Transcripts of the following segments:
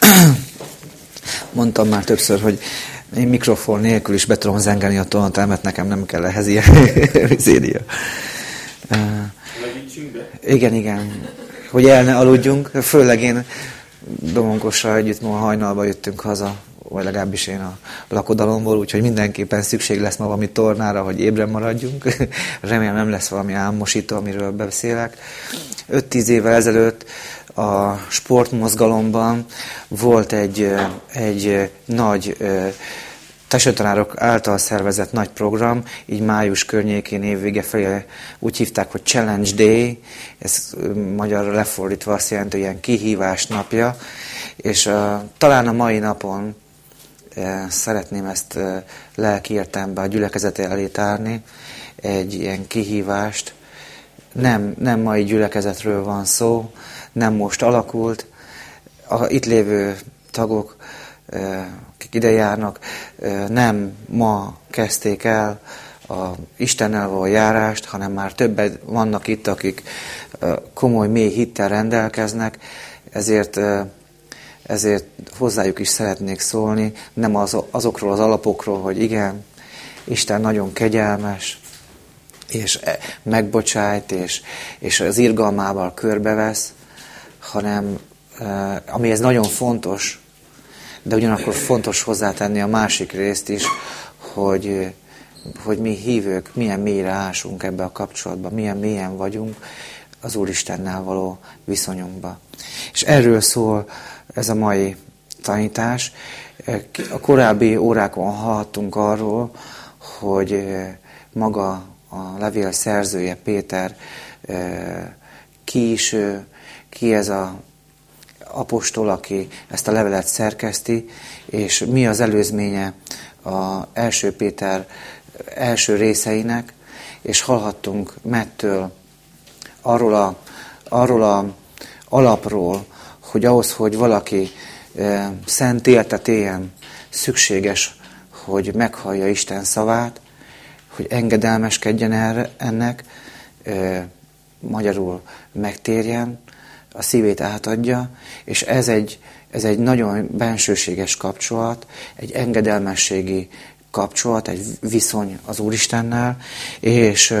Mondtam már többször, hogy én mikrofon nélkül is be tudom zengeni a tonatámet, nekem nem kell ehhez ilyen vizédia. Igen, igen. Hogy el ne aludjunk. Főleg én Domonkossal együtt ma hajnalba jöttünk haza, vagy legalábbis én a lakodalomból, úgyhogy mindenképpen szükség lesz ma valami tornára, hogy ébren maradjunk. Remélem nem lesz valami álmosító, amiről beszélek. 5-10 évvel ezelőtt a sportmozgalomban volt egy, egy nagy testtanárok által szervezett nagy program, így május környékén évvége felé úgy hívták, hogy Challenge Day, ez magyarra lefordítva azt jelenti, hogy ilyen kihívás napja, és uh, talán a mai napon uh, szeretném ezt uh, lelki értelemben a gyülekezet elé tárni, egy ilyen kihívást. Nem, nem mai gyülekezetről van szó, nem most alakult. A itt lévő tagok, akik ide járnak, nem ma kezdték el a Istennel való járást, hanem már többet vannak itt, akik komoly, mély hittel rendelkeznek, ezért, ezért hozzájuk is szeretnék szólni, nem az, azokról az alapokról, hogy igen, Isten nagyon kegyelmes, és e, megbocsájt, és, és az irgalmával körbevesz, hanem ami ez nagyon fontos, de ugyanakkor fontos hozzátenni a másik részt is, hogy, hogy mi hívők milyen mélyre ásunk ebbe a kapcsolatba, milyen mélyen vagyunk az Úristennel való viszonyunkba. És erről szól ez a mai tanítás. A korábbi órákon hallhattunk arról, hogy maga a levél szerzője Péter ki is ki ez a apostol, aki ezt a levelet szerkeszti, és mi az előzménye a első Péter első részeinek, és hallhattunk Mettől arról a, arról a alapról, hogy ahhoz, hogy valaki e, szent életet éljen, szükséges, hogy meghallja Isten szavát, hogy engedelmeskedjen erre, ennek, e, magyarul megtérjen, a szívét átadja, és ez egy, ez egy nagyon bensőséges kapcsolat, egy engedelmességi kapcsolat, egy viszony az Úristennel, és,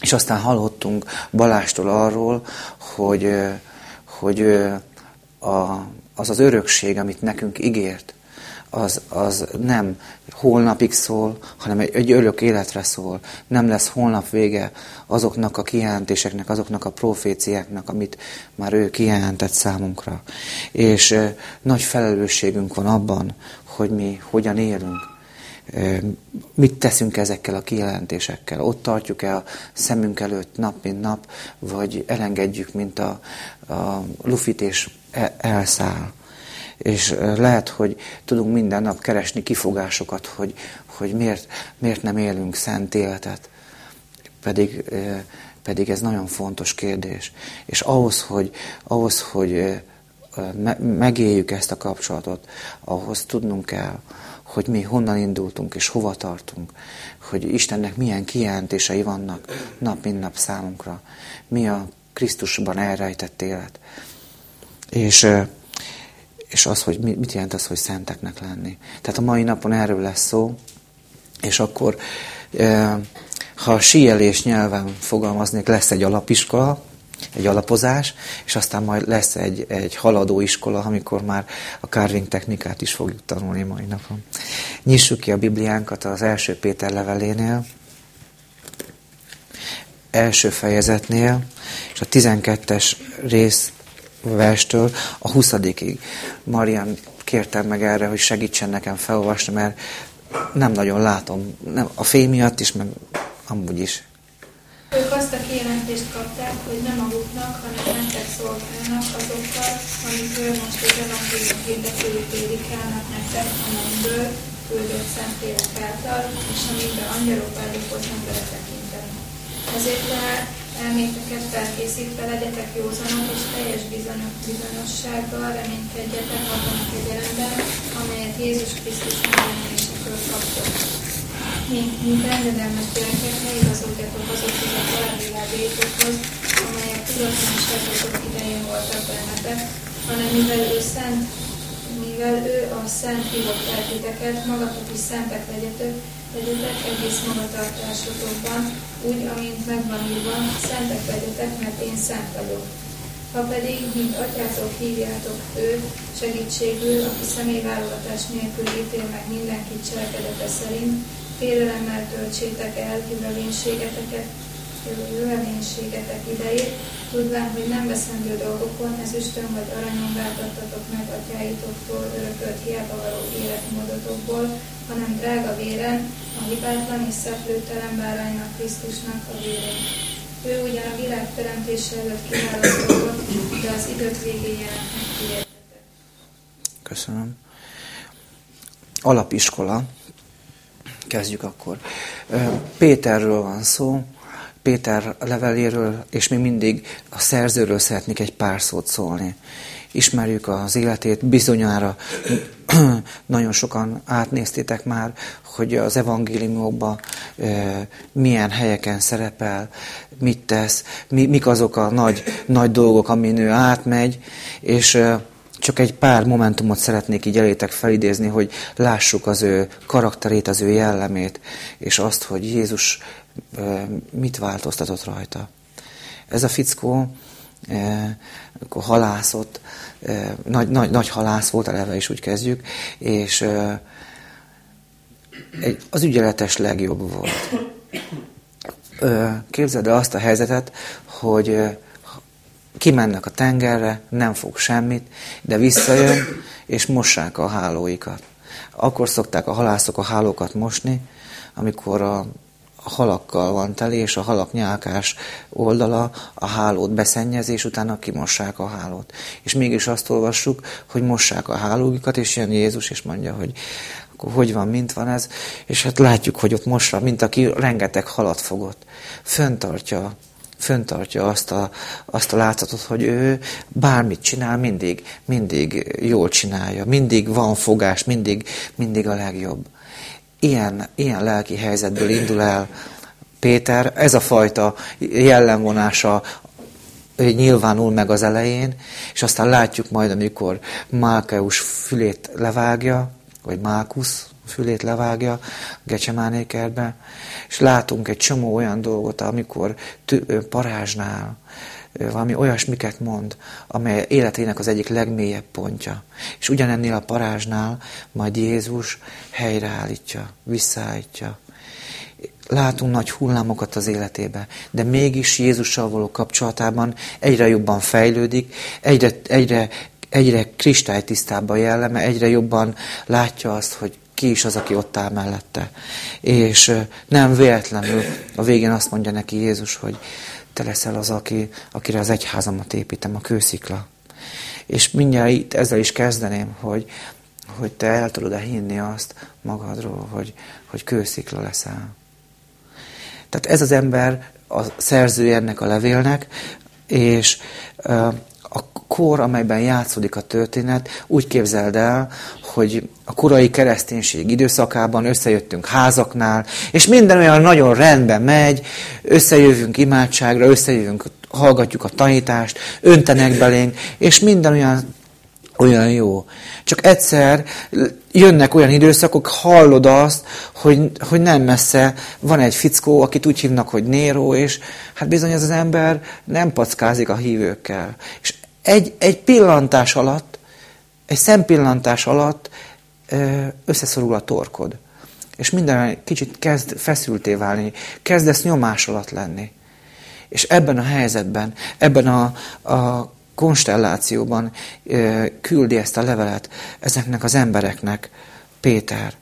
és aztán hallottunk Balástól arról, hogy, hogy a, az az örökség, amit nekünk ígért, az, az nem holnapig szól, hanem egy, egy örök életre szól. Nem lesz holnap vége azoknak a kijelentéseknek, azoknak a proféciáknak, amit már ő kijelentett számunkra. És e, nagy felelősségünk van abban, hogy mi hogyan élünk. Mit teszünk ezekkel a kijelentésekkel? Ott tartjuk-e a szemünk előtt nap, mint nap, vagy elengedjük, mint a, a lufit és e, elszáll? És lehet, hogy tudunk minden nap keresni kifogásokat, hogy, hogy miért, miért nem élünk szent életet. Pedig, pedig ez nagyon fontos kérdés. És ahhoz, hogy, ahhoz, hogy megéljük ezt a kapcsolatot, ahhoz tudnunk kell, hogy mi honnan indultunk és hova tartunk, hogy Istennek milyen kijelentései vannak nap mint nap számunkra, mi a Krisztusban elrejtett élet. És és az, hogy mit jelent az, hogy szenteknek lenni. Tehát a mai napon erről lesz szó, és akkor, ha a síelés nyelven fogalmaznék, lesz egy alapiskola, egy alapozás, és aztán majd lesz egy, egy haladó iskola, amikor már a carving technikát is fogjuk tanulni mai napon. Nyissuk ki a Bibliánkat az első Péter levelénél, első fejezetnél, és a 12-es rész verstől a 20-ig. Marian kértem meg erre, hogy segítsen nekem felolvasni, mert nem nagyon látom. Nem, a fény miatt is, meg amúgy is. Ők azt a kijelentést kapták, hogy nem maguknak, hanem nektek szolgálnak azokkal, amikről most az evangélium hirdetői prédikálnak nektek a mennyből, küldött szentlélek által, és amiben angyalok vágyakoznak beletekinteni. Ezért tehát elméteket felkészítve legyetek józanok és teljes bizonyossággal reménykedjetek abban a kegyelemben, amelyet Jézus Krisztus megjelenésekről kaptok. Mint, mint rendedelmes gyerekek, ne igazodjatok azokhoz a további lábétokhoz, amelyek tudatlanságotok idején voltak bennetek, hanem mivel ő szent, mivel ő a szent hívott titeket, magatok is szentek legyetek, legyetek egész magatartásotokban, úgy, amint megvan írva, szentek legyetek, mert én szent vagyok. Ha pedig, mint atyátok hívjátok őt segítségül, aki személyválogatás nélkül ítél meg mindenkit cselekedete szerint, félelemmel töltsétek el jövelénységeteket, jövelénységetek idejét, tudván, hogy nem veszendő dolgokon, ezüstön vagy aranyon váltattatok meg atyáitoktól örökölt hiába való életmódotokból, hanem drága véren, a hibátlan és szeplőtelen báránynak Krisztusnak a vérén. Ő ugyan a világ teremtése előtt kiválasztott, de az idők végén jelent Köszönöm. Alapiskola. Kezdjük akkor. Péterről van szó, Péter leveléről, és mi mindig a szerzőről szeretnék egy pár szót szólni. Ismerjük az életét, bizonyára nagyon sokan átnéztétek már, hogy az evangéliumokban e, milyen helyeken szerepel, mit tesz, mi, mik azok a nagy, nagy dolgok, amin ő átmegy, és e, csak egy pár momentumot szeretnék így elétek felidézni, hogy lássuk az ő karakterét, az ő jellemét, és azt, hogy Jézus mit változtatott rajta. Ez a fickó akkor halászott, nagy, nagy, nagy halász volt, eleve is úgy kezdjük, és az ügyeletes legjobb volt. Képzeld el azt a helyzetet, hogy kimennek a tengerre, nem fog semmit, de visszajön, és mossák a hálóikat. Akkor szokták a halászok a hálókat mosni, amikor a halakkal van teli, és a halak nyálkás oldala a hálót beszennyezi, és utána kimossák a hálót. És mégis azt olvassuk, hogy mossák a hálóikat, és jön Jézus, és mondja, hogy akkor hogy van, mint van ez, és hát látjuk, hogy ott mossa, mint aki rengeteg halat fogott. Föntartja föntartja azt a, azt a látszatot, hogy ő bármit csinál, mindig, mindig jól csinálja, mindig van fogás, mindig, mindig a legjobb. Ilyen, ilyen lelki helyzetből indul el Péter, ez a fajta jellemvonása nyilvánul meg az elején, és aztán látjuk majd, amikor Málkeus fülét levágja, vagy Mákusz fülét levágja Gecsemáné és látunk egy csomó olyan dolgot, amikor parázsnál, valami olyasmiket mond, amely életének az egyik legmélyebb pontja. És ugyanennél a parázsnál majd Jézus helyreállítja, visszaállítja. Látunk nagy hullámokat az életébe, de mégis Jézussal való kapcsolatában egyre jobban fejlődik, egyre, egyre, egyre kristálytisztább a jelleme, egyre jobban látja azt, hogy ki is az, aki ott áll mellette. És nem véletlenül a végén azt mondja neki Jézus, hogy te leszel az, aki, akire az egyházamat építem, a kőszikla. És mindjárt itt ezzel is kezdeném, hogy, hogy te el tudod-e hinni azt magadról, hogy, hogy kőszikla leszel. Tehát ez az ember a szerző ennek a levélnek, és a kor, amelyben játszódik a történet, úgy képzeld el, hogy a korai kereszténység időszakában összejöttünk házaknál, és minden olyan nagyon rendben megy, összejövünk imádságra, összejövünk, hallgatjuk a tanítást, öntenek belénk, és minden olyan, olyan jó. Csak egyszer jönnek olyan időszakok, hallod azt, hogy, hogy nem messze van egy fickó, akit úgy hívnak, hogy Néró, és hát bizony ez az ember nem packázik a hívőkkel. És egy, egy pillantás alatt, egy szempillantás alatt összeszorul a torkod. És minden kicsit kezd feszülté válni, kezdesz nyomás alatt lenni. És ebben a helyzetben, ebben a, a konstellációban küldi ezt a levelet ezeknek az embereknek Péter.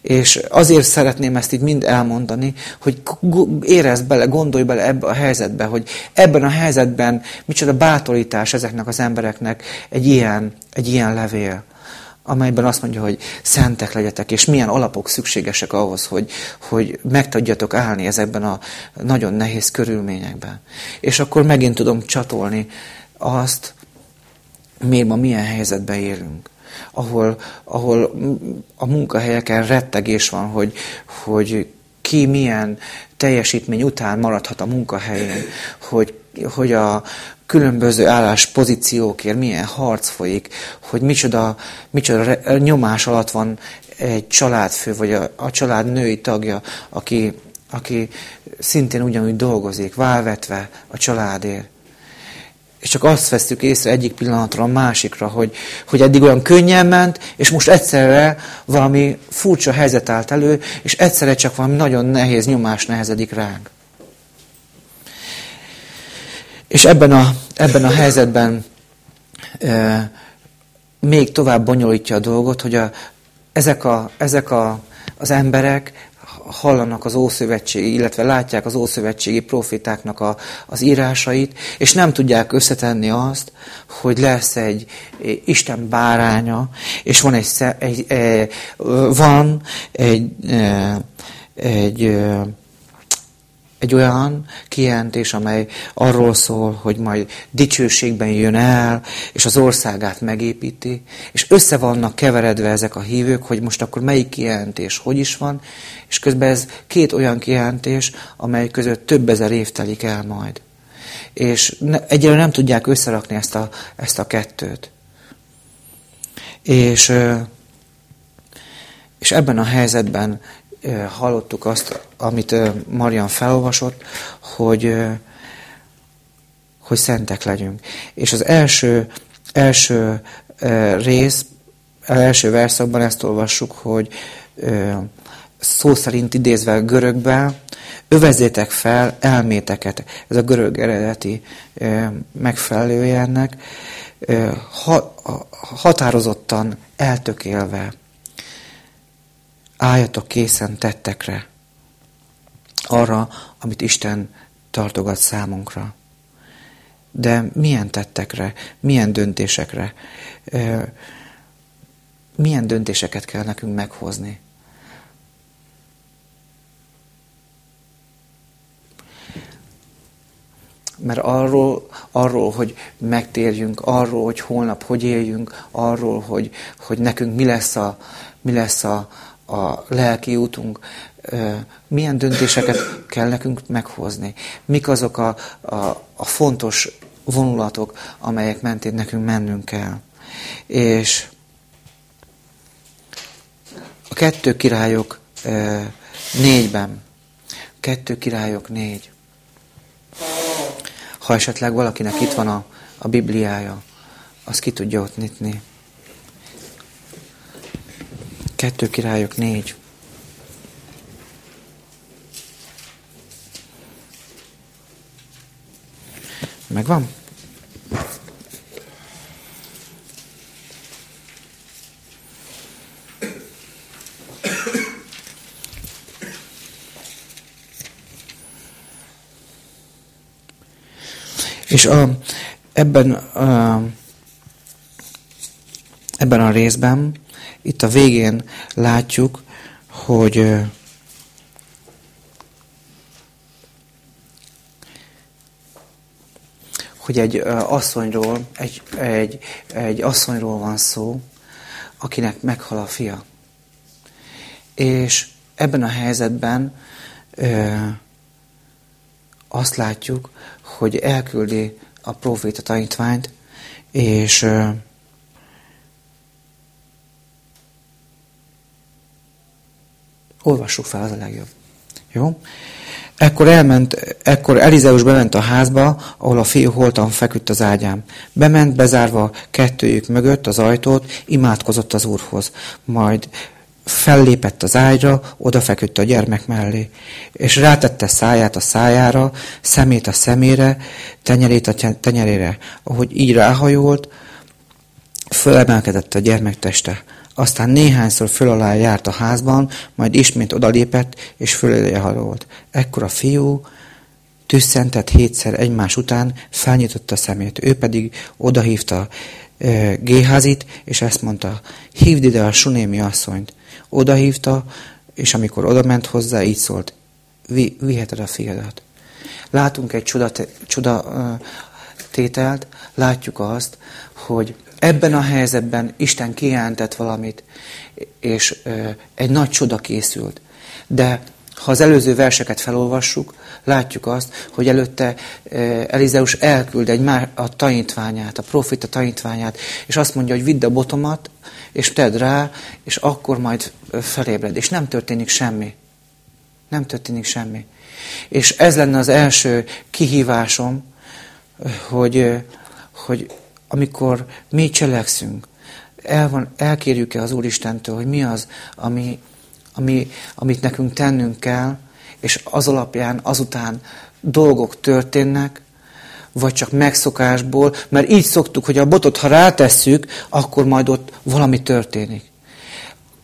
És azért szeretném ezt így mind elmondani, hogy érezd bele, gondolj bele ebbe a helyzetbe, hogy ebben a helyzetben micsoda bátorítás ezeknek az embereknek egy ilyen, egy ilyen levél amelyben azt mondja, hogy szentek legyetek, és milyen alapok szükségesek ahhoz, hogy, hogy meg tudjatok állni ezekben a nagyon nehéz körülményekben. És akkor megint tudom csatolni azt, miért ma milyen helyzetben élünk ahol, ahol a munkahelyeken rettegés van, hogy, hogy ki milyen teljesítmény után maradhat a munkahelyén, hogy, hogy a különböző álláspozíciókért milyen harc folyik, hogy micsoda, micsoda nyomás alatt van egy családfő, vagy a, a család női tagja, aki, aki szintén ugyanúgy dolgozik, válvetve a családért. És csak azt vesztük észre egyik pillanatra a másikra, hogy, hogy eddig olyan könnyen ment, és most egyszerre valami furcsa helyzet állt elő, és egyszerre csak valami nagyon nehéz nyomás nehezedik ránk. És ebben a, ebben a helyzetben e, még tovább bonyolítja a dolgot, hogy a, ezek, a, ezek a, az emberek hallanak az Ószövetségi, illetve látják az Ószövetségi profitáknak a, az írásait, és nem tudják összetenni azt, hogy lesz egy Isten báránya, és van egy, egy, egy van egy, egy egy olyan kijelentés, amely arról szól, hogy majd dicsőségben jön el, és az országát megépíti, és össze vannak keveredve ezek a hívők, hogy most akkor melyik kijelentés hogy is van, és közben ez két olyan kijelentés, amely között több ezer év telik el majd. És ne, egyelőre nem tudják összerakni ezt a, ezt a kettőt. És, és ebben a helyzetben hallottuk azt, amit Marian felolvasott, hogy, hogy szentek legyünk. És az első, első rész, az első verszakban ezt olvassuk, hogy szó szerint idézve görögbe, övezétek fel elméteket, ez a görög eredeti megfelelője ennek, határozottan eltökélve álljatok készen tettekre, arra, amit Isten tartogat számunkra. De milyen tettekre, milyen döntésekre, milyen döntéseket kell nekünk meghozni? Mert arról, arról, hogy megtérjünk, arról, hogy holnap hogy éljünk, arról, hogy, hogy nekünk mi lesz a, mi lesz a, a lelki útunk, milyen döntéseket kell nekünk meghozni, mik azok a, a, a fontos vonulatok, amelyek mentén nekünk mennünk kell. És a kettő királyok négyben, kettő királyok négy. Ha esetleg valakinek itt van a, a Bibliája, az ki tudja ott nyitni. Kettő királyok négy. Megvan? És a, ebben, a, ebben a részben itt a végén látjuk, hogy hogy egy asszonyról, egy, egy, egy asszonyról van szó, akinek meghal a fia. És ebben a helyzetben ö, azt látjuk, hogy elküldi a proféta tanítványt, és ö, Olvassuk fel, az a legjobb. Jó? Ekkor, elment, ekkor Elizeus bement a házba, ahol a fiú holtan feküdt az ágyán. Bement, bezárva kettőjük mögött az ajtót, imádkozott az úrhoz. Majd fellépett az ágyra, odafeküdt a gyermek mellé, és rátette száját a szájára, szemét a szemére, tenyerét a tenyerére. Ahogy így ráhajolt, fölemelkedett a gyermek teste. Aztán néhányszor föl alá járt a házban, majd ismét odalépett, és föléje halolt. Ekkor a fiú tüsszentett hétszer egymás után, felnyitotta szemét. Ő pedig odahívta e, Géházit, és ezt mondta, hívd ide a sunémi asszonyt. Odahívta, és amikor odament hozzá, így szólt, Vi, viheted a fiadat. Látunk egy csoda, csoda tételt, látjuk azt, hogy Ebben a helyzetben Isten kijelentett valamit, és egy nagy csoda készült. De ha az előző verseket felolvassuk, látjuk azt, hogy előtte Elizeus elküld egy már a tanítványát, a profita tanítványát, és azt mondja, hogy vidd a botomat, és tedd rá, és akkor majd felébred. És nem történik semmi. Nem történik semmi. És ez lenne az első kihívásom, hogy, hogy amikor mi cselekszünk, el van, elkérjük-e az Úristentől, hogy mi az, ami, ami, amit nekünk tennünk kell, és az alapján azután dolgok történnek, vagy csak megszokásból, mert így szoktuk, hogy a botot, ha rátesszük, akkor majd ott valami történik.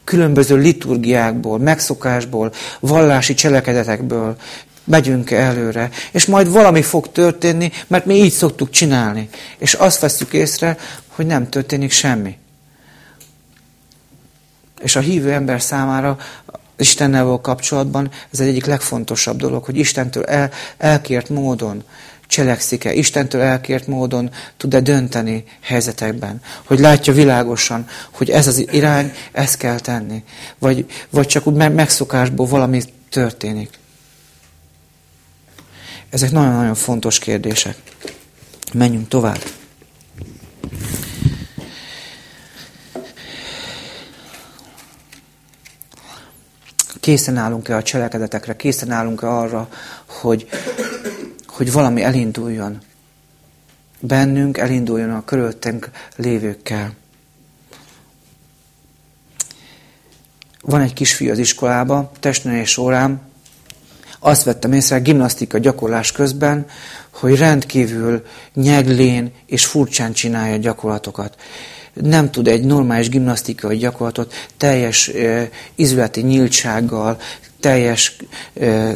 Különböző liturgiákból, megszokásból, vallási cselekedetekből megyünk előre, és majd valami fog történni, mert mi így szoktuk csinálni. És azt veszük észre, hogy nem történik semmi. És a hívő ember számára Istennel való kapcsolatban ez egy egyik legfontosabb dolog, hogy Istentől el, elkért módon cselekszik-e, Istentől elkért módon tud-e dönteni helyzetekben, hogy látja világosan, hogy ez az irány, ezt kell tenni, vagy, vagy csak úgy megszokásból valami történik. Ezek nagyon-nagyon fontos kérdések. Menjünk tovább. Készen állunk-e a cselekedetekre, készen állunk-e arra, hogy, hogy valami elinduljon bennünk, elinduljon a körülöttünk lévőkkel. Van egy kisfiú az iskolába, testnevelés órán, azt vettem észre gimnasztika gyakorlás közben, hogy rendkívül nyeglén és furcsán csinálja a gyakorlatokat. Nem tud egy normális gimnasztikai gyakorlatot teljes uh, izületi nyíltsággal, teljes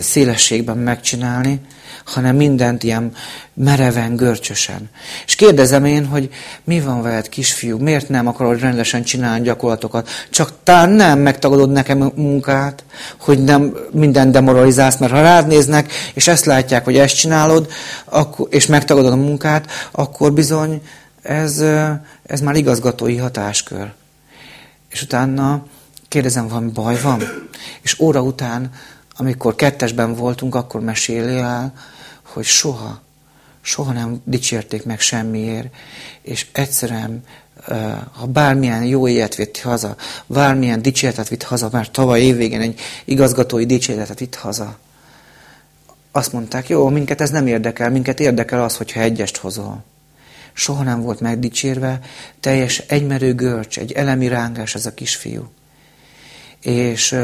szélességben megcsinálni, hanem mindent ilyen mereven, görcsösen. És kérdezem én, hogy mi van veled, kisfiú, miért nem akarod rendesen csinálni gyakorlatokat? Csak talán nem megtagadod nekem munkát, hogy nem minden demoralizálsz, mert ha rád néznek, és ezt látják, hogy ezt csinálod, akkor, és megtagadod a munkát, akkor bizony ez, ez már igazgatói hatáskör. És utána kérdezem, van baj van? És óra után, amikor kettesben voltunk, akkor meséli el, hogy soha, soha nem dicsérték meg semmiért, és egyszerűen, ha bármilyen jó élet vitt haza, bármilyen dicséretet vitt haza, már tavaly évvégén egy igazgatói dicséretet vitt haza, azt mondták, jó, minket ez nem érdekel, minket érdekel az, hogyha egyest hozol soha nem volt megdicsérve, teljes egymerő görcs, egy elemi rángás ez a kisfiú. És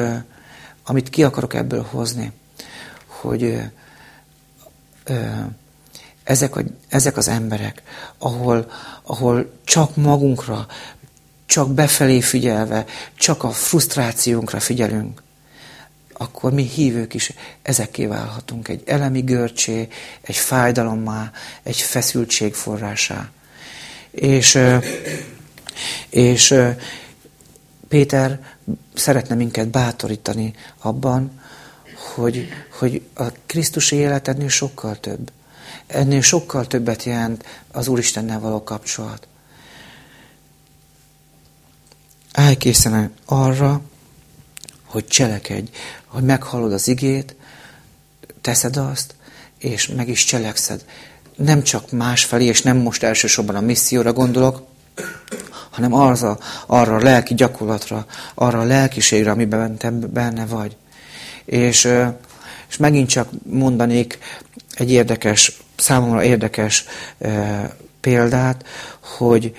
amit ki akarok ebből hozni, hogy ezek, a, ezek az emberek, ahol, ahol csak magunkra, csak befelé figyelve, csak a frusztrációnkra figyelünk, akkor mi hívők is ezekké válhatunk. Egy elemi görcsé, egy fájdalommá, egy feszültség forrásá. És, és Péter szeretne minket bátorítani abban, hogy, hogy a Krisztus élet ennél sokkal több. Ennél sokkal többet jelent az Úristennel való kapcsolat. Állj készen arra, hogy cselekedj, hogy meghallod az igét, teszed azt, és meg is cselekszed. Nem csak másfelé, és nem most elsősorban a misszióra gondolok, hanem arra, arra a lelki gyakorlatra, arra a lelkiségre, amiben te benne vagy. És, és megint csak mondanék egy érdekes, számomra érdekes példát, hogy,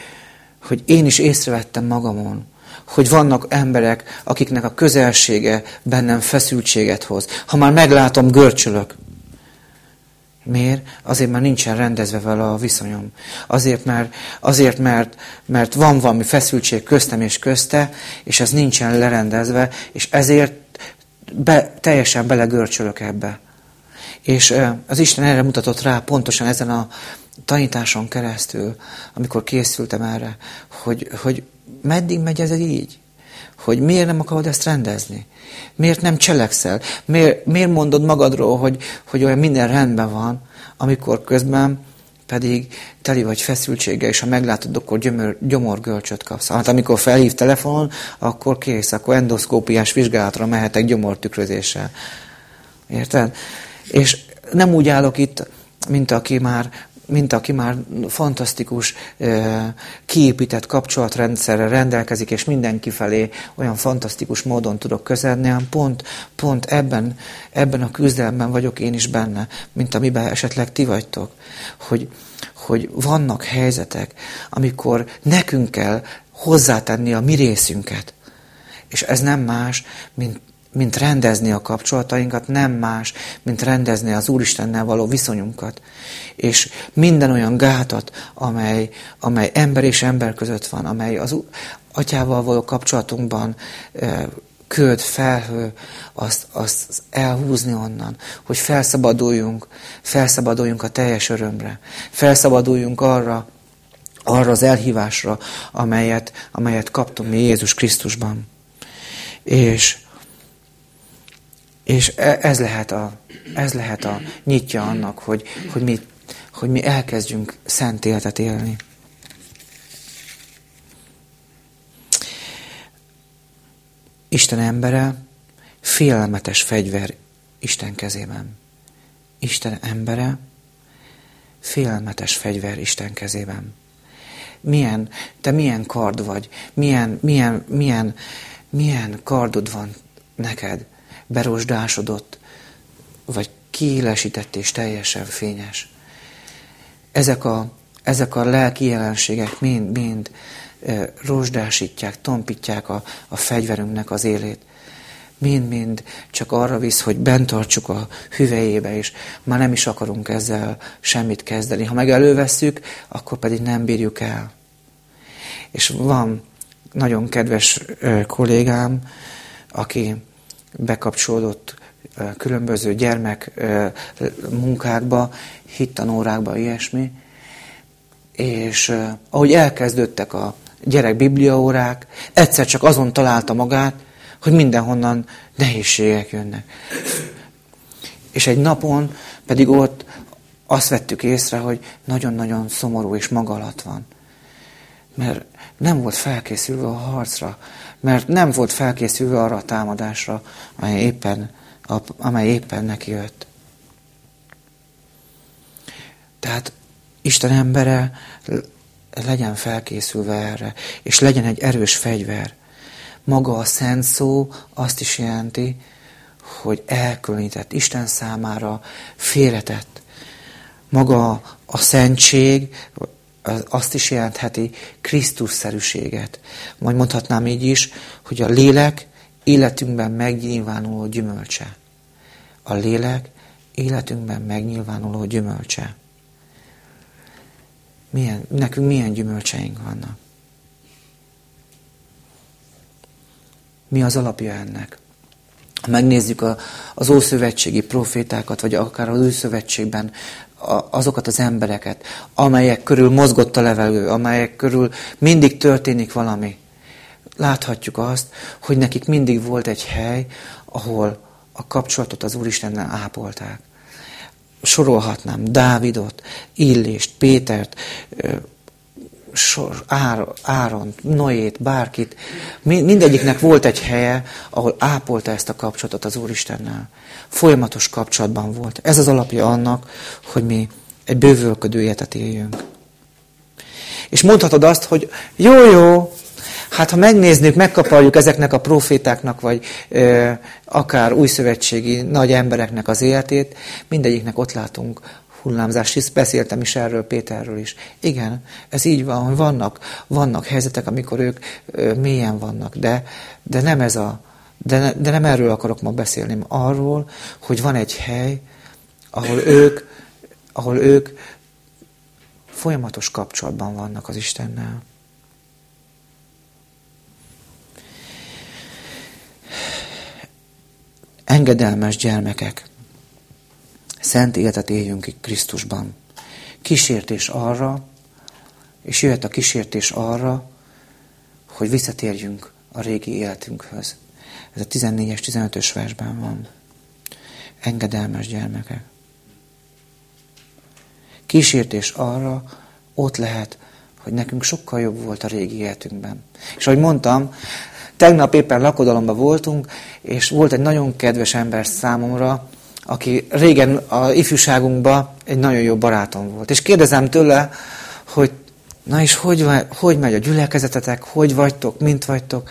hogy én is észrevettem magamon, hogy vannak emberek, akiknek a közelsége bennem feszültséget hoz. Ha már meglátom, görcsölök. Miért? Azért, mert nincsen rendezve vele a viszonyom. Azért, mert, azért mert, mert van valami feszültség köztem és közte, és ez nincsen lerendezve, és ezért be, teljesen belegörcsölök ebbe. És az Isten erre mutatott rá pontosan ezen a tanításon keresztül, amikor készültem erre, hogy, hogy meddig megy ez így? Hogy miért nem akarod ezt rendezni? Miért nem cselekszel? Miért, miért mondod magadról, hogy, hogy olyan minden rendben van, amikor közben pedig teli vagy feszültséggel, és ha meglátod, akkor gyömör, gyomorgölcsöt kapsz. Hát amikor felhív telefonon, akkor kész, akkor endoszkópiás vizsgálatra mehetek gyomortükrözéssel. Érted? És nem úgy állok itt, mint aki már mint aki már fantasztikus, kiépített kapcsolatrendszerre rendelkezik, és mindenki felé olyan fantasztikus módon tudok közelni, pont, pont ebben, ebben a küzdelemben vagyok én is benne, mint amiben esetleg ti vagytok. Hogy, hogy vannak helyzetek, amikor nekünk kell hozzátenni a mi részünket. És ez nem más, mint mint rendezni a kapcsolatainkat, nem más, mint rendezni az Úristennel való viszonyunkat. És minden olyan gátat, amely, amely ember és ember között van, amely az atyával való kapcsolatunkban köd, felhő, azt, azt elhúzni onnan, hogy felszabaduljunk, felszabaduljunk a teljes örömre, felszabaduljunk arra, arra az elhívásra, amelyet, amelyet kaptunk mi Jézus Krisztusban. És és e, ez lehet a, ez lehet a nyitja annak, hogy, hogy, mi, hogy mi elkezdjünk szent életet élni. Isten embere félelmetes fegyver Isten kezében. Isten embere félelmetes fegyver Isten kezében. Milyen, te milyen kard vagy, milyen, milyen, milyen, milyen kardod van neked, berosdásodott, vagy kiélesített és teljesen fényes. Ezek a, ezek a lelki jelenségek mind, mind e, rozsdásítják, tompítják a, a fegyverünknek az élét. Mind-mind csak arra visz, hogy bent tartsuk a hüvelyébe, és már nem is akarunk ezzel semmit kezdeni. Ha meg elővesszük, akkor pedig nem bírjuk el. És van nagyon kedves kollégám, aki bekapcsolódott különböző gyermek munkákba, hittanórákba, ilyesmi. És ahogy elkezdődtek a gyerek bibliaórák, egyszer csak azon találta magát, hogy mindenhonnan nehézségek jönnek. És egy napon pedig ott azt vettük észre, hogy nagyon-nagyon szomorú és maga alatt van. Mert nem volt felkészülve a harcra mert nem volt felkészülve arra a támadásra, amely éppen, amely éppen neki jött. Tehát Isten embere legyen felkészülve erre, és legyen egy erős fegyver. Maga a szent szó azt is jelenti, hogy elkülönített, Isten számára félretett. Maga a szentség, azt is jelentheti Krisztusszerűséget. Majd mondhatnám így is, hogy a lélek életünkben megnyilvánuló gyümölcse. A lélek életünkben megnyilvánuló gyümölcse. Milyen, nekünk milyen gyümölcseink vannak? Mi az alapja ennek? Ha megnézzük a, az ószövetségi profétákat, vagy akár az új szövetségben azokat az embereket, amelyek körül mozgott a levelő, amelyek körül mindig történik valami. Láthatjuk azt, hogy nekik mindig volt egy hely, ahol a kapcsolatot az Úristennel ápolták. Sorolhatnám Dávidot, Illést, Pétert, sor, Ár, Áront, Noét, bárkit, mindegyiknek volt egy helye, ahol ápolta ezt a kapcsolatot az Úristennel. Folyamatos kapcsolatban volt. Ez az alapja annak, hogy mi egy bővölködő életet éljünk. És mondhatod azt, hogy jó, jó, hát ha megnézzük, megkaparjuk ezeknek a profétáknak, vagy ö, akár újszövetségi nagy embereknek az életét, mindegyiknek ott látunk hullámzást, hisz beszéltem is erről Péterről is. Igen, ez így van, hogy vannak, vannak helyzetek, amikor ők ö, mélyen vannak, de, de nem ez a, de, ne, de nem erről akarok ma beszélni, arról, hogy van egy hely, ahol ők, ahol ők folyamatos kapcsolatban vannak az Istennel. Engedelmes gyermekek szent életet éljünk itt Krisztusban. Kísértés arra, és jöhet a kísértés arra, hogy visszatérjünk a régi életünkhöz. Ez a 14-es, 15-ös versben van. Engedelmes gyermekek. Kísértés arra, ott lehet, hogy nekünk sokkal jobb volt a régi életünkben. És ahogy mondtam, tegnap éppen lakodalomban voltunk, és volt egy nagyon kedves ember számomra, aki régen a ifjúságunkban egy nagyon jó barátom volt. És kérdezem tőle, hogy na és hogy, hogy megy a gyülekezetetek, hogy vagytok, mint vagytok?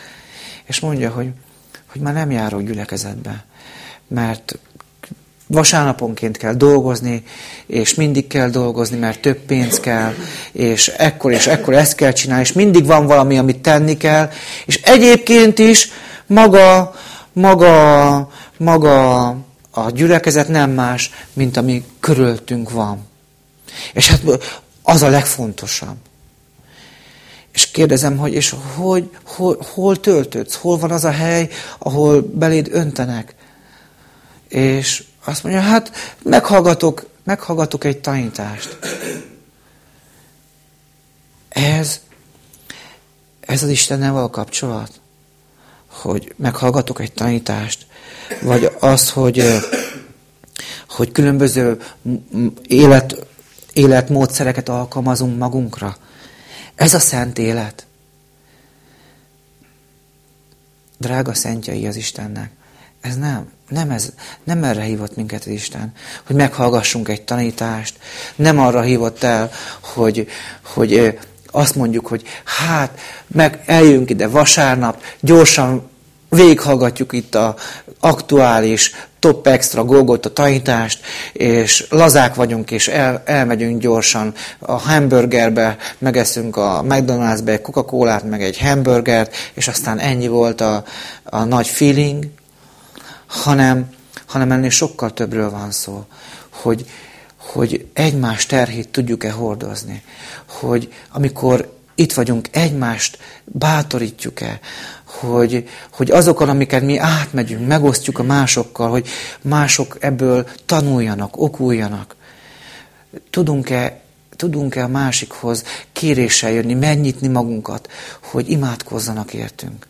És mondja, hogy, hogy már nem járok gyülekezetbe, mert vasárnaponként kell dolgozni, és mindig kell dolgozni, mert több pénz kell, és ekkor és ekkor ezt kell csinálni, és mindig van valami, amit tenni kell, és egyébként is maga, maga, maga a gyülekezet nem más, mint ami körülöttünk van. És hát az a legfontosabb. És kérdezem, hogy és hogy, hol, hol töltődsz? Hol van az a hely, ahol beléd öntenek? És azt mondja, hát meghallgatok, meghallgatok egy tanítást. Ez, ez az Istennel való kapcsolat? Hogy meghallgatok egy tanítást, vagy az, hogy, hogy különböző élet, életmódszereket alkalmazunk magunkra. Ez a szent élet. Drága szentjei az Istennek. Ez nem, nem, ez, nem erre hívott minket az Isten, hogy meghallgassunk egy tanítást, nem arra hívott el, hogy, hogy azt mondjuk, hogy hát, meg eljünk ide vasárnap, gyorsan végighallgatjuk itt a aktuális, top extra a tanítást, és lazák vagyunk, és el, elmegyünk gyorsan a hamburgerbe, megeszünk a McDonald'sbe egy Coca-Colát, meg egy hamburgert, és aztán ennyi volt a, a nagy feeling, hanem, hanem ennél sokkal többről van szó, hogy, hogy egymás terhét tudjuk-e hordozni, hogy amikor itt vagyunk, egymást bátorítjuk-e, hogy, hogy azokon, amiket mi átmegyünk, megosztjuk a másokkal, hogy mások ebből tanuljanak, okuljanak. Tudunk-e tudunk-e a másikhoz kéréssel jönni, megnyitni magunkat, hogy imádkozzanak értünk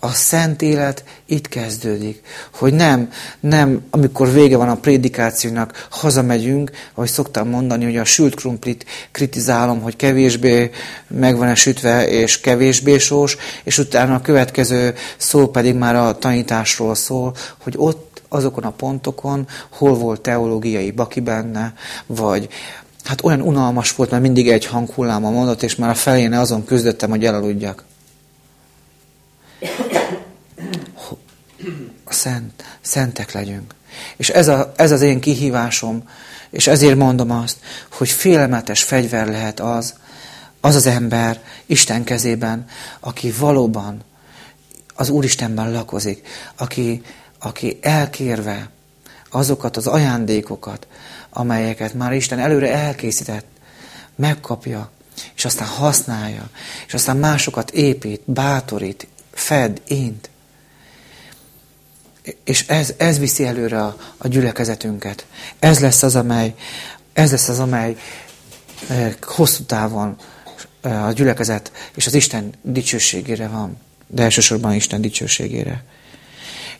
a szent élet itt kezdődik. Hogy nem, nem, amikor vége van a prédikációnak, hazamegyünk, ahogy szoktam mondani, hogy a sült krumplit kritizálom, hogy kevésbé meg van sütve, és kevésbé sós, és utána a következő szó pedig már a tanításról szól, hogy ott azokon a pontokon, hol volt teológiai baki benne, vagy hát olyan unalmas volt, mert mindig egy hanghulláma mondott, és már a felén azon küzdöttem, hogy elaludjak. A szent, szentek legyünk. És ez, a, ez az én kihívásom, és ezért mondom azt, hogy félelmetes fegyver lehet az, az az ember Isten kezében, aki valóban az Úristenben lakozik, aki, aki elkérve azokat az ajándékokat, amelyeket már Isten előre elkészített, megkapja, és aztán használja, és aztán másokat épít, bátorít, fed, int. És ez, ez viszi előre a, a gyülekezetünket. Ez lesz az, amely, ez lesz az, amely eh, hosszú távon eh, a gyülekezet és az Isten dicsőségére van. De elsősorban Isten dicsőségére.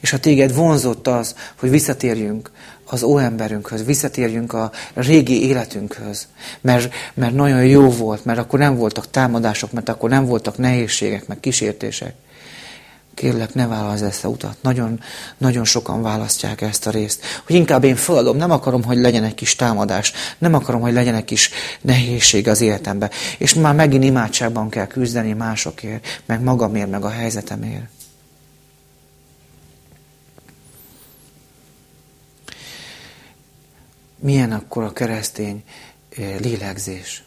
És ha téged vonzott az, hogy visszatérjünk az óemberünkhöz, visszatérjünk a régi életünkhöz, mert, mert nagyon jó volt, mert akkor nem voltak támadások, mert akkor nem voltak nehézségek, meg kísértések, kérlek, ne válasz ezt a utat. Nagyon, nagyon sokan választják ezt a részt. Hogy inkább én feladom, nem akarom, hogy legyen egy kis támadás, nem akarom, hogy legyen egy kis nehézség az életembe. És már megint imádságban kell küzdeni másokért, meg magamért, meg a helyzetemért. Milyen akkor a keresztény eh, lélegzés?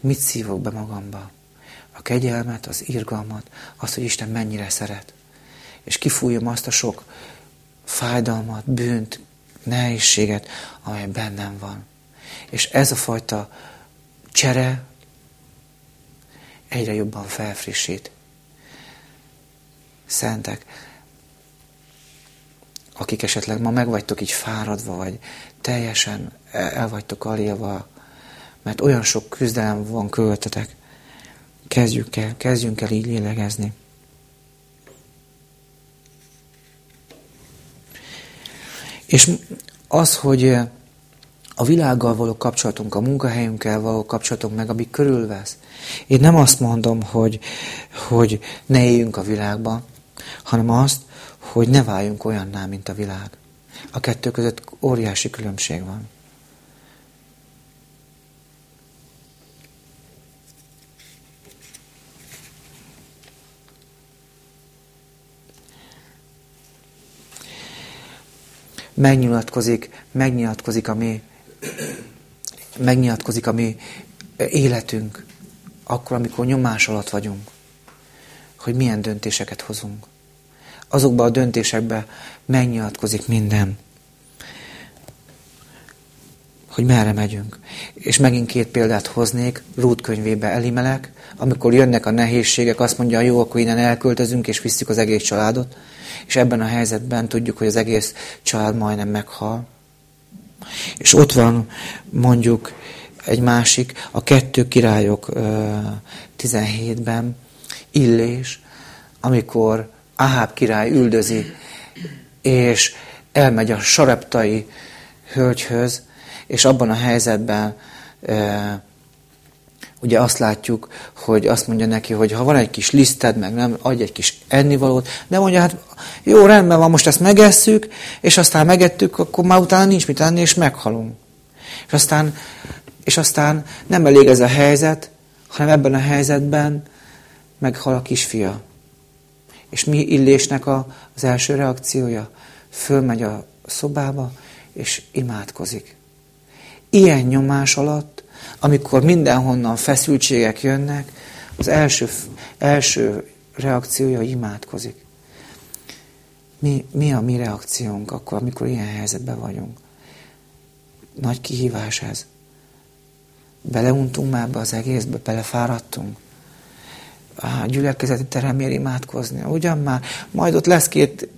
Mit szívok be magamba? A kegyelmet, az irgalmat, azt, hogy Isten mennyire szeret és kifújjam azt a sok fájdalmat, bűnt, nehézséget, amely bennem van. És ez a fajta csere egyre jobban felfrissít. Szentek, akik esetleg ma meg vagytok így fáradva, vagy teljesen el vagytok alélva, mert olyan sok küzdelem van költetek, kezdjük el, kezdjünk el így lélegezni. És az, hogy a világgal való kapcsolatunk, a munkahelyünkkel való kapcsolatunk, meg ami körülvesz. Én nem azt mondom, hogy, hogy ne éljünk a világban, hanem azt, hogy ne váljunk olyanná, mint a világ. A kettő között óriási különbség van. Megnyilatkozik, megnyilatkozik a mi, megnyilatkozik a mi életünk, akkor, amikor nyomás alatt vagyunk, hogy milyen döntéseket hozunk. Azokban a döntésekben megnyilatkozik minden, hogy merre megyünk. És megint két példát hoznék, Rút könyvébe Elimelek, amikor jönnek a nehézségek, azt mondja, jó, akkor innen elköltözünk, és visszük az egész családot. És ebben a helyzetben tudjuk, hogy az egész család majdnem meghal. És ott van mondjuk egy másik, a kettő királyok 17-ben, Illés, amikor Aháb király üldözi, és elmegy a sareptai hölgyhöz, és abban a helyzetben ugye azt látjuk, hogy azt mondja neki, hogy ha van egy kis liszted, meg nem, adj egy kis ennivalót, de mondja, hát jó, rendben van, most ezt megesszük, és aztán megettük, akkor már utána nincs mit enni, és meghalunk. És aztán, és aztán nem elég ez a helyzet, hanem ebben a helyzetben meghal a kisfia. És mi Illésnek a, az első reakciója? Fölmegy a szobába, és imádkozik. Ilyen nyomás alatt amikor mindenhonnan feszültségek jönnek, az első, első reakciója, imádkozik. Mi, mi a mi reakciónk akkor, amikor ilyen helyzetben vagyunk? Nagy kihívás ez. Beleuntunk már be az egészbe, belefáradtunk. A gyülekezeti teremért imádkozni. Ugyan már, majd ott lesz két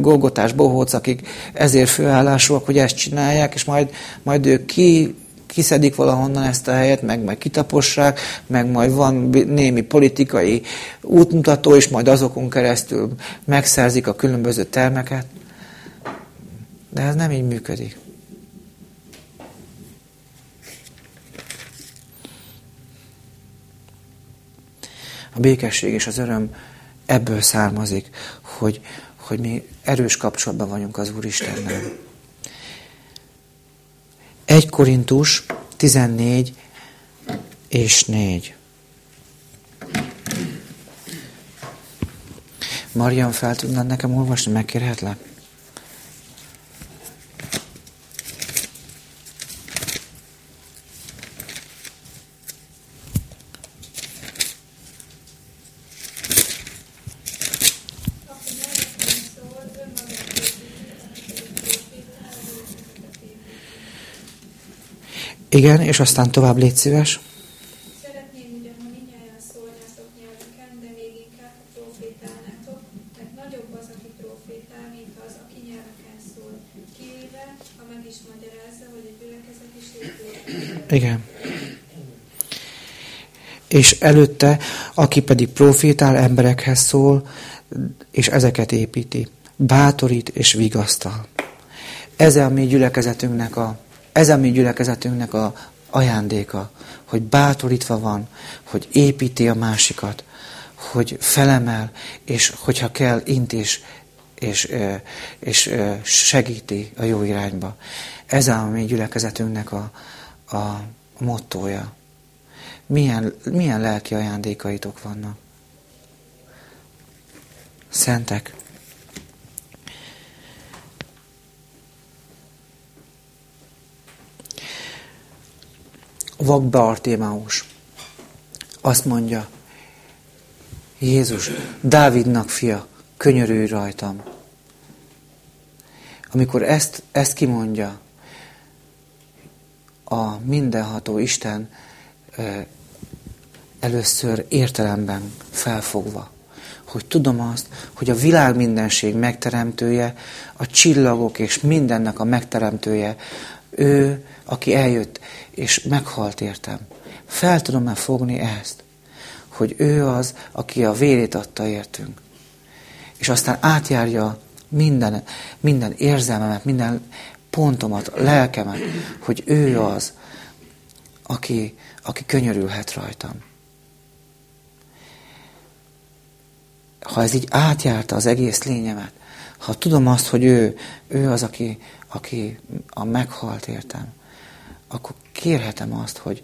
golgotás bohóc, akik ezért főállásúak, hogy ezt csinálják, és majd, majd ők ki kiszedik valahonnan ezt a helyet, meg majd kitapossák, meg majd van némi politikai útmutató, és majd azokon keresztül megszerzik a különböző termeket. De ez nem így működik. A békesség és az öröm ebből származik, hogy, hogy mi erős kapcsolatban vagyunk az Úristennel. 1 Korintus 14 és 4. Marian, fel tudnád nekem olvasni, megkérhetlek? Igen, és aztán tovább légy szíves. Szeretném ugyan, ha minnyáján szólnátok nyelveken, de még inkább profétálnátok, mert nagyobb az, aki profétál, mint az, aki nyelveken szól. Kivéve, ha meg is magyarázza, hogy a gyülekezet is. Igen. És előtte, aki pedig profétál, emberekhez szól, és ezeket építi. Bátorít és vigasztal. Ez a mi gyülekezetünknek a ez a mi gyülekezetünknek a ajándéka, hogy bátorítva van, hogy építi a másikat, hogy felemel, és hogyha kell, int és, és, és segíti a jó irányba. Ez a mi gyülekezetünknek a, a mottója. Milyen, milyen lelki ajándékaitok vannak? Szentek. Vak Bartémaus azt mondja, Jézus, Dávidnak fia, könyörülj rajtam. Amikor ezt, ezt kimondja, a mindenható Isten először értelemben felfogva, hogy tudom azt, hogy a világ mindenség megteremtője, a csillagok és mindennek a megteremtője, ő, aki eljött és meghalt értem. Fel tudom-e fogni ezt, hogy ő az, aki a vérét adta értünk. És aztán átjárja minden, minden érzelmemet, minden pontomat, lelkemet, hogy ő az, aki, aki könyörülhet rajtam. Ha ez így átjárta az egész lényemet, ha tudom azt, hogy ő, ő az, aki, aki a meghalt értem, akkor kérhetem azt, hogy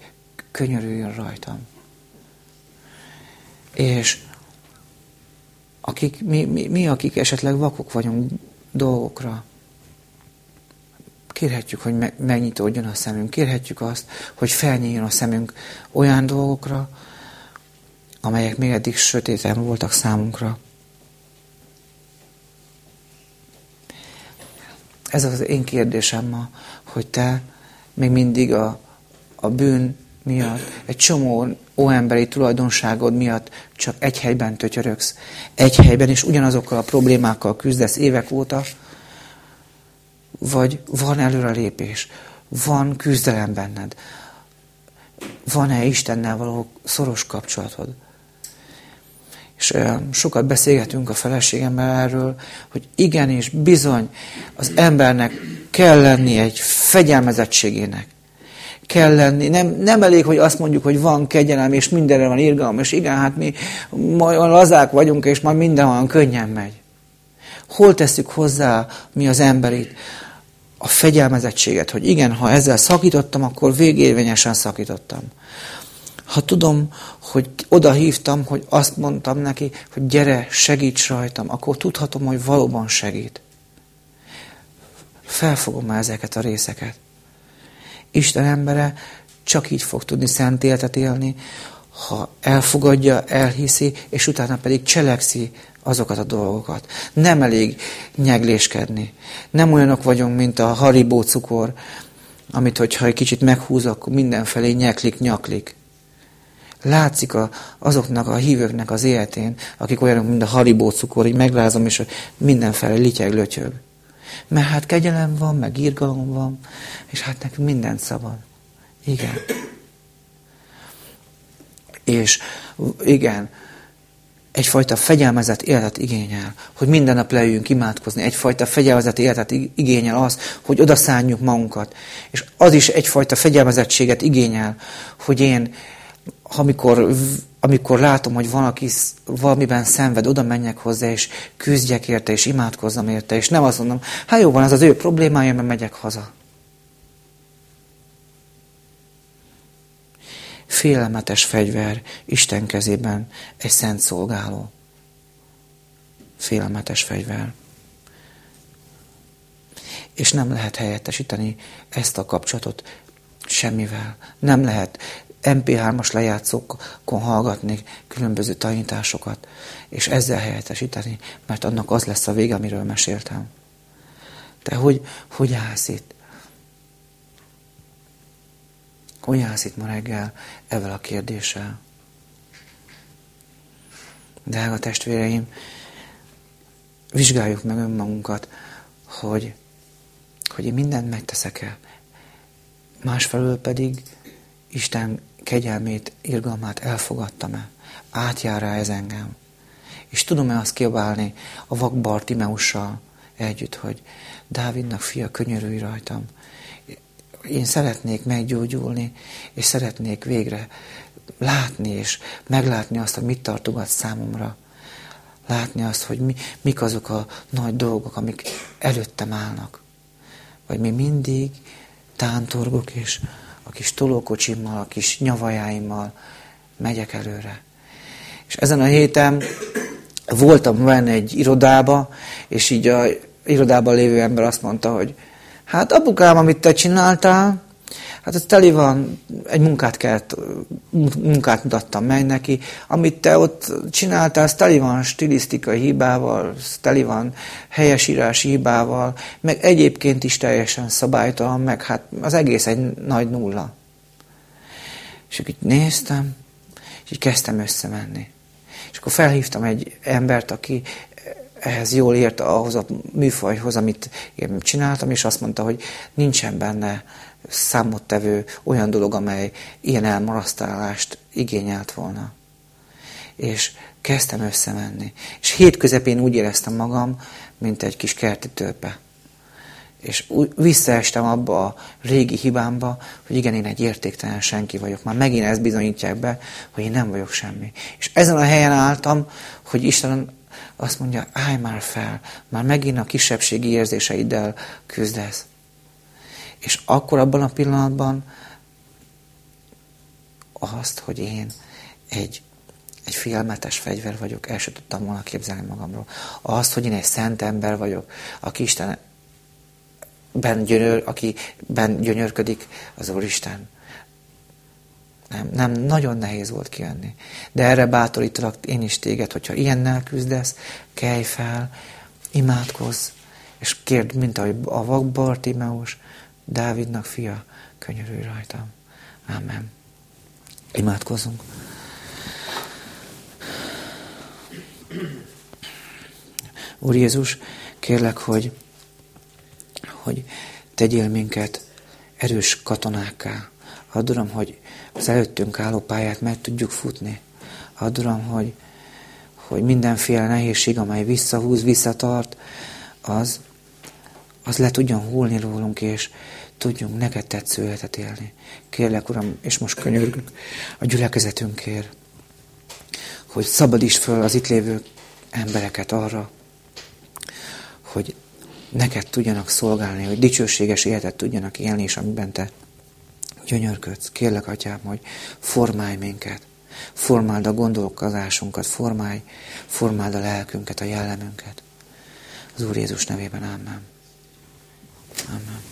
könyörüljön rajtam. És akik, mi, mi, mi, akik esetleg vakok vagyunk dolgokra, kérhetjük, hogy megnyitódjon a szemünk, kérhetjük azt, hogy felnyíljon a szemünk olyan dolgokra, amelyek még eddig sötéten voltak számunkra. Ez az én kérdésem ma, hogy te még mindig a, a bűn miatt, egy csomó óemberi tulajdonságod miatt csak egy helyben tötyöröksz. Egy helyben is ugyanazokkal a problémákkal küzdesz évek óta, vagy van előrelépés, van küzdelem benned, van-e Istennel való szoros kapcsolatod. És sokat beszélgetünk a feleségemmel erről, hogy igenis, bizony, az embernek kell lenni egy fegyelmezettségének. Kell lenni. Nem, nem elég, hogy azt mondjuk, hogy van kegyelem, és mindenre van irgalom, és igen, hát mi majd lazák vagyunk, és majd minden olyan könnyen megy. Hol tesszük hozzá mi az emberit? A fegyelmezettséget, hogy igen, ha ezzel szakítottam, akkor végérvényesen szakítottam ha tudom, hogy oda hívtam, hogy azt mondtam neki, hogy gyere, segíts rajtam, akkor tudhatom, hogy valóban segít. Felfogom már ezeket a részeket. Isten embere csak így fog tudni szent életet élni, ha elfogadja, elhiszi, és utána pedig cselekszi azokat a dolgokat. Nem elég nyegléskedni. Nem olyanok vagyunk, mint a haribó cukor, amit, hogyha egy kicsit meghúz, akkor mindenfelé nyeklik, nyaklik látszik a, azoknak a hívőknek az életén, akik olyanok, mint a haribó cukor, így megrázom, és mindenfelé lityeg, lötyög. Mert hát kegyelem van, meg írgalom van, és hát nekünk mindent szabad. Igen. És igen, egyfajta fegyelmezett életet igényel, hogy minden nap leüljünk imádkozni, egyfajta fegyelmezett életet igényel az, hogy odaszálljuk magunkat. És az is egyfajta fegyelmezettséget igényel, hogy én amikor, amikor látom, hogy valaki valamiben szenved, oda menjek hozzá, és küzdjek érte, és imádkozzam érte, és nem azt mondom, hát jó van, az az ő problémája, mert megyek haza. Félelmetes fegyver Isten kezében egy szent szolgáló. Félelmetes fegyver. És nem lehet helyettesíteni ezt a kapcsolatot semmivel. Nem lehet MP3-as lejátszókon hallgatni különböző tanításokat, és ezzel helyettesíteni, mert annak az lesz a vége, amiről meséltem. Te hogy, hogy állsz itt? Hogy állsz itt ma reggel ezzel a kérdéssel? Drága testvéreim, vizsgáljuk meg önmagunkat, hogy, hogy én mindent megteszek-e. Másfelől pedig Isten kegyelmét, irgalmát elfogadtam-e? Átjár-e ez engem? És tudom-e azt kiabálni a vak Bartimeussal együtt, hogy Dávidnak fia, könyörülj rajtam. Én szeretnék meggyógyulni, és szeretnék végre látni, és meglátni azt, hogy mit tartogat számomra. Látni azt, hogy mi, mik azok a nagy dolgok, amik előttem állnak. Vagy mi mindig tántorgok, és kis tolókocsimmal, a kis nyavajáimmal megyek előre. És ezen a héten voltam benne egy irodába, és így a irodában lévő ember azt mondta, hogy hát apukám, amit te csináltál, Hát ez teli van, egy munkát kellett, munkát mutattam meg neki, amit te ott csináltál, ez teli van stilisztikai hibával, teli van helyesírási hibával, meg egyébként is teljesen szabálytalan, meg hát az egész egy nagy nulla. És így néztem, és így kezdtem összemenni. És akkor felhívtam egy embert, aki ehhez jól ért ahhoz a műfajhoz, amit én csináltam, és azt mondta, hogy nincsen benne számottevő olyan dolog, amely ilyen elmarasztalást igényelt volna. És kezdtem összemenni. És hét közepén úgy éreztem magam, mint egy kis kerti törpe. És visszaestem abba a régi hibámba, hogy igen, én egy értéktelen senki vagyok. Már megint ezt bizonyítják be, hogy én nem vagyok semmi. És ezen a helyen álltam, hogy Isten azt mondja, állj már fel, már megint a kisebbségi érzéseiddel küzdesz. És akkor abban a pillanatban azt, hogy én egy, egy félmetes fegyver vagyok, el sem tudtam volna képzelni magamról. Azt, hogy én egy szent ember vagyok, aki Isten ben gyönyör, aki ben gyönyörködik az Úristen. Nem, nem, nagyon nehéz volt kijönni. De erre bátorítalak én is téged, hogyha ilyennel küzdesz, kelj fel, imádkozz, és kérd, mint ahogy a vak Bartimeus, Dávidnak fia, könyörülj rajtam. Amen. Imádkozunk. Úr Jézus, kérlek, hogy, hogy tegyél minket erős katonákká. Uram, hogy az előttünk álló pályát meg tudjuk futni. Uram, hogy, hogy mindenféle nehézség, amely visszahúz, visszatart, az, az le tudjon hullni rólunk, és tudjunk neked tetsző életet élni. Kérlek, Uram, és most könyörgünk a gyülekezetünkért, hogy szabadíts föl az itt lévő embereket arra, hogy neked tudjanak szolgálni, hogy dicsőséges életet tudjanak élni, és amiben te gyönyörködsz. Kérlek, Atyám, hogy formálj minket, formáld a gondolkozásunkat, formálj, formáld a lelkünket, a jellemünket. Az Úr Jézus nevében, Amen. Amen.